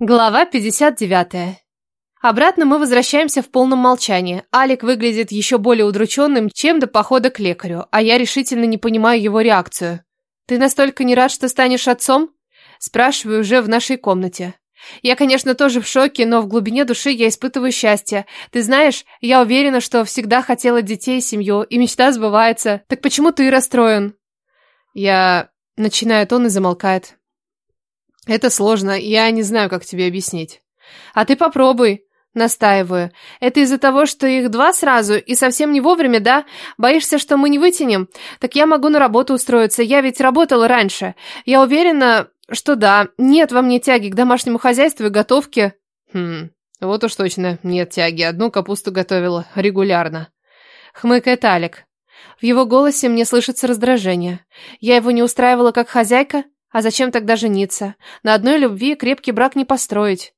Глава 59. Обратно мы возвращаемся в полном молчании. Алик выглядит еще более удрученным, чем до похода к лекарю, а я решительно не понимаю его реакцию. «Ты настолько не рад, что станешь отцом?» Спрашиваю уже в нашей комнате. Я, конечно, тоже в шоке, но в глубине души я испытываю счастье. Ты знаешь, я уверена, что всегда хотела детей и семью, и мечта сбывается. Так почему ты расстроен? Я... Начинает он и замолкает. Это сложно, я не знаю, как тебе объяснить. А ты попробуй. Настаиваю. Это из-за того, что их два сразу и совсем не вовремя, да? Боишься, что мы не вытянем? Так я могу на работу устроиться, я ведь работала раньше. Я уверена, что да, нет во мне тяги к домашнему хозяйству и готовке. Хм, вот уж точно нет тяги, одну капусту готовила регулярно. Хмыкает Алик. В его голосе мне слышится раздражение. Я его не устраивала как хозяйка? А зачем тогда жениться? На одной любви крепкий брак не построить.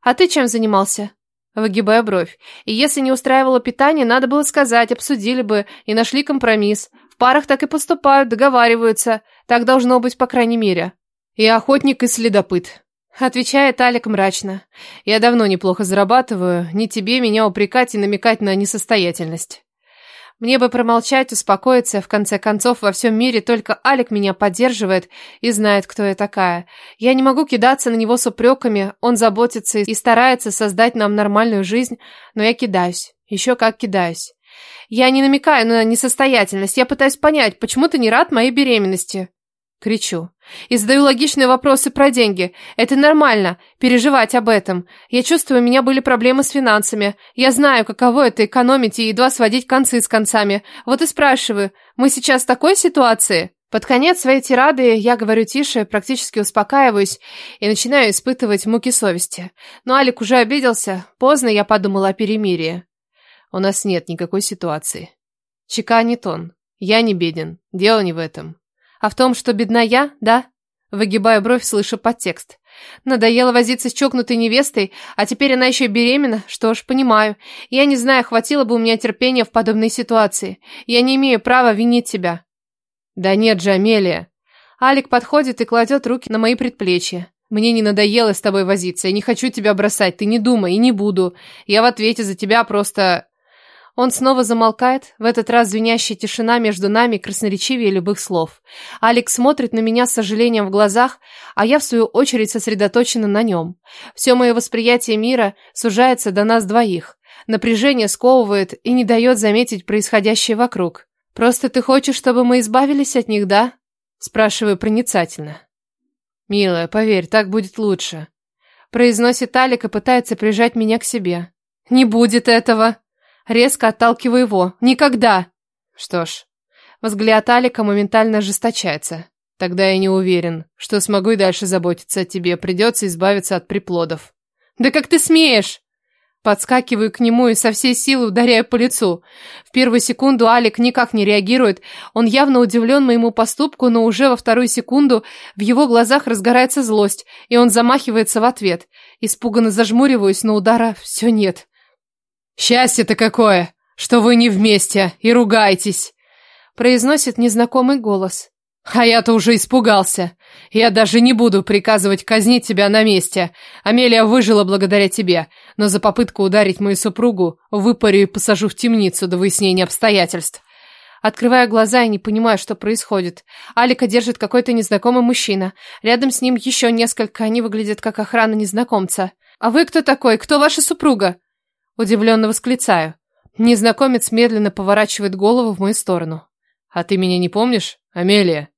А ты чем занимался? Выгибая бровь. И если не устраивало питание, надо было сказать, обсудили бы и нашли компромисс. В парах так и поступают, договариваются. Так должно быть, по крайней мере. И охотник, и следопыт. Отвечает Алик мрачно. Я давно неплохо зарабатываю. Не тебе меня упрекать и намекать на несостоятельность. Мне бы промолчать, успокоиться, в конце концов, во всем мире только Алик меня поддерживает и знает, кто я такая. Я не могу кидаться на него с упреками, он заботится и старается создать нам нормальную жизнь, но я кидаюсь, еще как кидаюсь. Я не намекаю на несостоятельность, я пытаюсь понять, почему ты не рад моей беременности. Кричу. И задаю логичные вопросы про деньги. Это нормально, переживать об этом. Я чувствую, у меня были проблемы с финансами. Я знаю, каково это экономить и едва сводить концы с концами. Вот и спрашиваю, мы сейчас в такой ситуации? Под конец своей тирады я говорю тише, практически успокаиваюсь и начинаю испытывать муки совести. Но Алик уже обиделся. Поздно я подумала о перемирии. У нас нет никакой ситуации. Чеканит он. Я не беден. Дело не в этом. А в том, что бедна я, да? Выгибаю бровь, слышу подтекст. Надоело возиться с чокнутой невестой, а теперь она еще беременна. Что ж, понимаю. Я не знаю, хватило бы у меня терпения в подобной ситуации. Я не имею права винить тебя. Да нет же, Амелия. Алик подходит и кладет руки на мои предплечья. Мне не надоело с тобой возиться. Я не хочу тебя бросать. Ты не думай и не буду. Я в ответе за тебя просто... Он снова замолкает, в этот раз звенящая тишина между нами красноречивее любых слов. Алекс смотрит на меня с сожалением в глазах, а я, в свою очередь, сосредоточена на нем. Все мое восприятие мира сужается до нас двоих. Напряжение сковывает и не дает заметить происходящее вокруг. «Просто ты хочешь, чтобы мы избавились от них, да?» Спрашиваю проницательно. «Милая, поверь, так будет лучше», произносит Алик и пытается прижать меня к себе. «Не будет этого!» Резко отталкиваю его. Никогда! Что ж, взгляд Алика моментально ожесточается. Тогда я не уверен, что смогу и дальше заботиться о тебе. Придется избавиться от приплодов. Да как ты смеешь? Подскакиваю к нему и со всей силы ударяю по лицу. В первую секунду Алик никак не реагирует. Он явно удивлен моему поступку, но уже во вторую секунду в его глазах разгорается злость, и он замахивается в ответ. Испуганно зажмуриваюсь, но удара все нет. «Счастье-то какое, что вы не вместе и ругаетесь!» произносит незнакомый голос. «А я-то уже испугался. Я даже не буду приказывать казнить тебя на месте. Амелия выжила благодаря тебе, но за попытку ударить мою супругу выпарю и посажу в темницу до выяснения обстоятельств». Открывая глаза и не понимаю, что происходит. Алика держит какой-то незнакомый мужчина. Рядом с ним еще несколько, они выглядят как охрана незнакомца. «А вы кто такой? Кто ваша супруга?» Удивленно восклицаю. Незнакомец медленно поворачивает голову в мою сторону. «А ты меня не помнишь, Амелия?»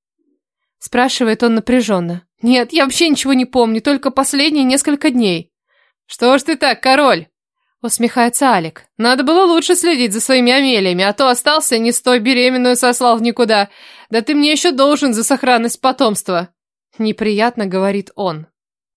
Спрашивает он напряженно. «Нет, я вообще ничего не помню, только последние несколько дней». «Что ж ты так, король?» Усмехается Алик. «Надо было лучше следить за своими Амелиями, а то остался не с той беременную сослал в никуда. Да ты мне еще должен за сохранность потомства». Неприятно, говорит он.